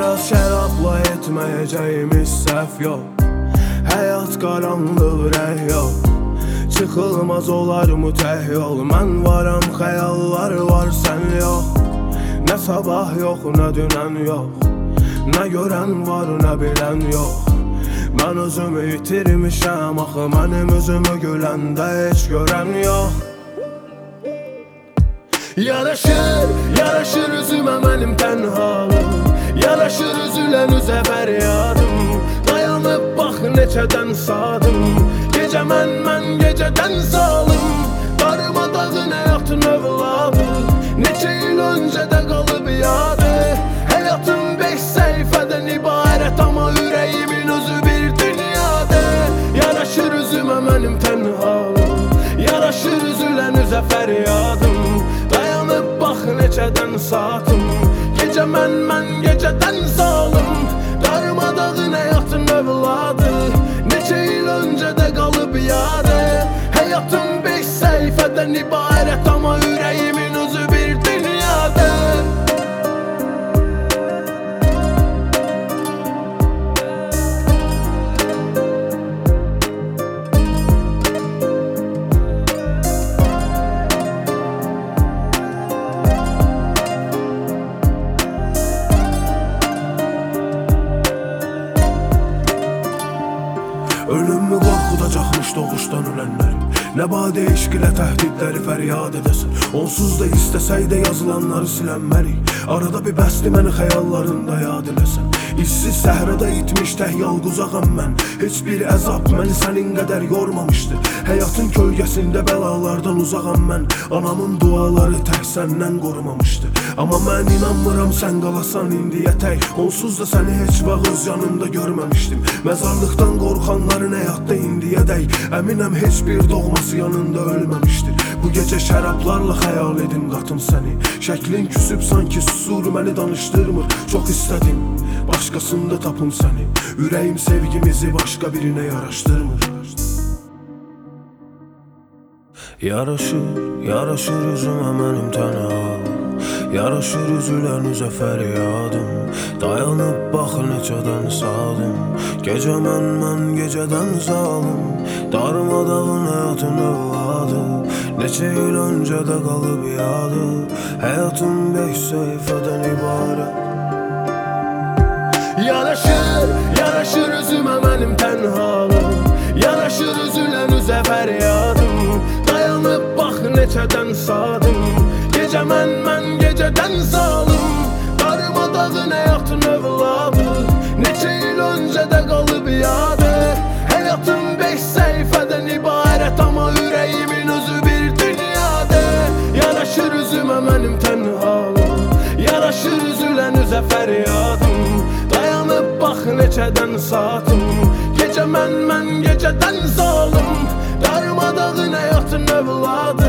Biraz şərabla etməyəcəyimiz səhv yox. Həyat qaranlıq rəh yox. Çıxılmaz olar mı təh yol. Mən varam, xəyallar var, sən yox. Nə sabah yox, nə dünən yox. Nə görən var, nə bilən yox. Mən özümü itirmişəm Axı mənim özümü güləndə heç görən yox. Yaraşır, yaraşır üzümə mənim tənhalım Yaraşır üzülən üzə fəryadım Dayanıb bax neçədən sadım Gecə mən, mən gecədən salım Darmadağın həyatın övladı Neçə il öncədə qalıb yadı Həyatım beş səhifədən ibarət Amma ürəyimin özü bir dünyadır Yaraşır üzümə mənim tənhalım Yaraşır üzülən üzə fəryadım Dayanıb bax neçədən saatım Gecə mən, mən gecədən zalım Darmadağın həyatın övladı Neçə il öncədə qalıb yadı Həyatım beş səhifədən ibarət Ölümmü qorxudacaqmış doğuşdan ölənlər Nə badə eşq ilə təhdidləri fəryad edəsən Onsuz da istəsək də yazılanları silənmərik Arada bir bəsdi məni xəyallarında yad səhrada itmiş tək yalquzağam mən. Heç bir əzab məni sənin qədər yormamışdı. Həyatın kölgəsində bəlalardan uzağam mən. Anamın duaları tək səndən qorumamışdı. Amma mən inanmıram sən qalasan indiyə tək. Onsuz da səni heç vaxt öz yanımda görməmişdim. Məzarlıqdan qorxanların həyatda indiyədək Əminəm heç bir doğması yanında ölməmişdir. Bu gecə şərablarla xəyal edim qatım səni. Şəklin küsüb sanki susur məni danışdırmır. Çox istədim başqasında tapım səni Ürəyim sevgimizi başqa birinə yaraşdırmır Yaraşır, yaraşır üzümə mənim tənhalım Yaraşır üzülən üzə fəryadım Dayanıb bax neçədən sadım. Gecə mən, mən gecədən zalım Darmadağın həyatın övladı Neçə il öncədə qalıb yadı. Həyatım beş səhifədən ibarət Yaraşır, yaraşır üzümə mənim tənhalım Yaraşır üzülən üzə fəryadım Dayanıb bax neçədən sadım. Gecə mən, mən gecədən zalım bax neçədən saatım. Gecə mən, mən gecədən zalım Darmadağın həyatın övladı